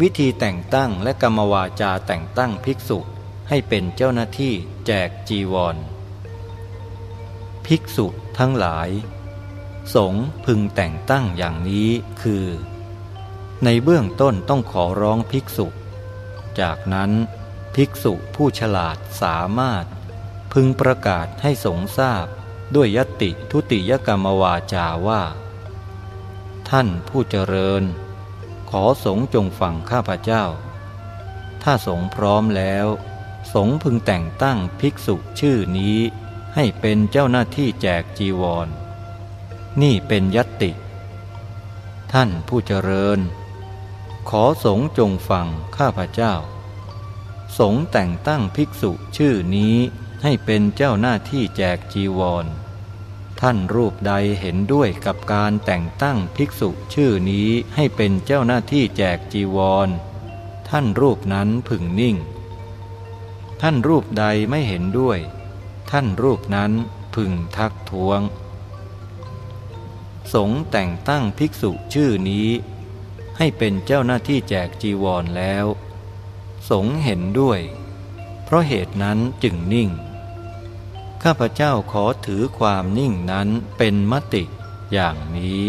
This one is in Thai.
วิธีแต่งตั้งและกรรมวาจาแต่งตั้งภิกษุให้เป็นเจ้าหน้าที่แจกจีวร ภิกษุทั้งหลาย สงพึงแต่งตั้งอย่างนี้คือ ในเบื้องต้นต้องขอร้องภิกษุ จากนั้นภิกษุผู้ฉลาดสามารถ พึงประกาศให้สงทราบด้วยยติทุติยกรรมวาจาว่า ท่านผู้เจริญ อสงจงฟังข้าพเจ้า ถ้าสงพร้อมแล้ว สงพึงแต่งตั้งภิกษุชื่อนี้ให้เป็นเจ้าหน้าที่แจกจีวร นี่เป็นยติ ท่านผู้เจริญ ขอสงจงฟังข้าพเจ้า สงแต่งตั้งภิกษุชื่อนี้ให้เป็นเจ้าหน้าที่แจกจีวร ท่านรูปใดเห็นด้วยกับการแต่งตั้งภิกษุชื่อนี้ให้เป็นเจ้าหน้าที่แจกจีวร ท่านรูปนั้นพึงนิ่ง ท่านรูปใดไม่เห็นด้วย ท่านรูปนั้นพึงทักท้วง สงแต่งตั้งภิกษุชื่อนี้ ให้เป็นเจ้าหน้าที่แจกจีวรแล้ว สงเห็นด้วย เพราะเหตุนั้นจึงนิ่ง ข้าพเจ้าขอถือความนิ่งนั้นเป็นมติอย่างนี้